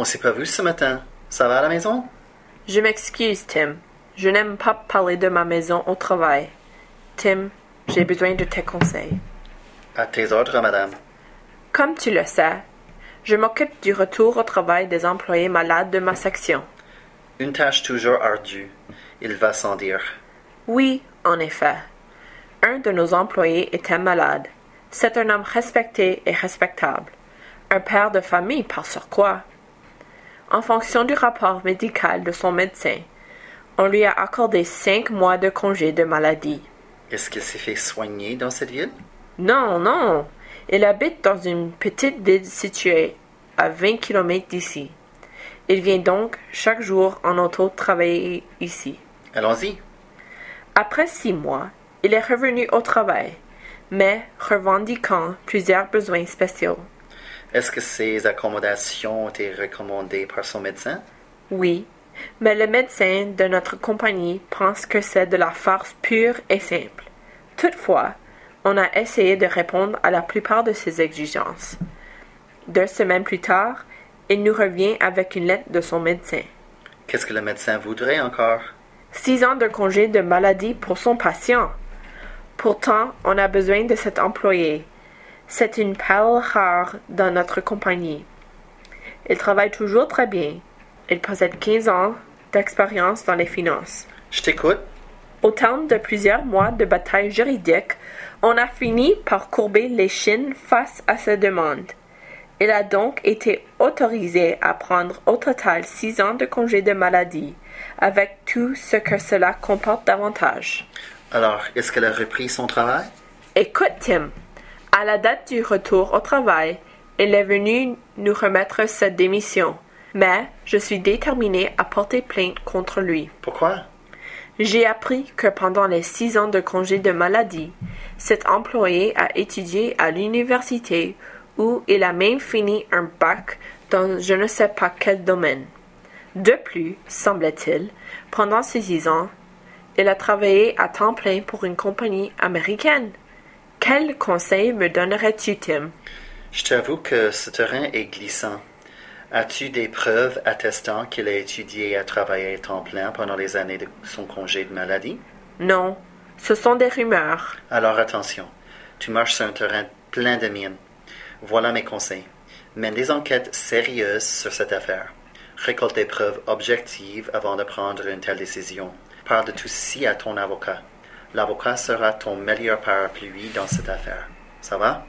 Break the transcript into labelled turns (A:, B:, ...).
A: On s'est pas vu ce matin. Ça va à la maison?
B: Je m'excuse, Tim. Je n'aime pas parler de ma maison au travail. Tim, j'ai besoin de tes conseils.
A: À tes ordres, madame.
B: Comme tu le sais, je m'occupe du retour au travail des employés malades de ma section.
A: Une tâche toujours ardue. Il va sans dire.
B: Oui, en effet. Un de nos employés était malade. C'est un homme respecté et respectable. Un père de famille par surcroît. En fonction du rapport médical de son médecin, on lui a accordé cinq mois de congé de maladie.
A: Est-ce qu'il s'est fait soigner dans cette ville?
B: Non, non. Il habite dans une petite ville située à 20 kilomètres d'ici. Il vient donc chaque jour en auto travailler ici.
A: Allons-y.
B: Après six mois, il est revenu au travail, mais revendiquant plusieurs besoins spéciaux.
A: Est-ce que ces accommodations ont été recommandées par son médecin?
B: Oui, mais le médecin de notre compagnie pense que c'est de la farce pure et simple. Toutefois, on a essayé de répondre à la plupart de ses exigences. Deux semaines plus tard, il nous revient avec une lettre de son médecin.
A: Qu'est-ce que le médecin voudrait encore?
B: Six ans de congé de maladie pour son patient. Pourtant, on a besoin de cet employé. C'est une perle rare dans notre compagnie. Il travaille toujours très bien. Il possède 15 ans d'expérience dans les finances.
A: Je t'écoute.
B: Au terme de plusieurs mois de bataille juridique, on a fini par courber les chines face à sa demande. Il a donc été autorisé à prendre au total six ans de congé de maladie, avec tout ce que cela comporte d'avantages.
A: Alors, est-ce qu'elle a repris son travail?
B: Écoute, Tim, à la date du retour au travail, il est venu nous remettre sa démission, mais je suis déterminé à porter plainte contre lui.
A: Pourquoi?
B: J'ai appris que pendant les six ans de congé de maladie, cet employé a étudié à l'université où il a même fini un bac dans je ne sais pas quel domaine. De plus, semble-t-il, pendant ces six ans, il a travaillé à temps plein pour une compagnie américaine. Quel conseil me donnerais-tu, Tim?
A: Je t'avoue que ce terrain est glissant. As-tu des preuves attestant qu'il a étudié et a travaillé à temps plein pendant les années de son congé de maladie?
B: Non, ce sont des rumeurs.
A: Alors attention, tu marches sur un terrain plein de mines. Voilà mes conseils. Mène des enquêtes sérieuses sur cette affaire. Récolte des preuves objectives avant de prendre une telle décision. Parle de tout ceci à ton avocat. L'avocat sera ton meilleur parapluie dans cette affaire. Ça va?